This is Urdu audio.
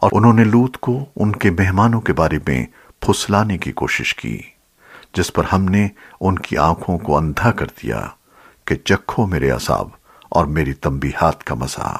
اور انہوں نے لوت کو ان کے مہمانوں کے بارے میں پھسلانے کی کوشش کی، جس پر ہم نے ان کی آنکھوں کو اندھا کر دیا کہ چکھو میرے عذاب اور میری تنبیہات کا مزہ۔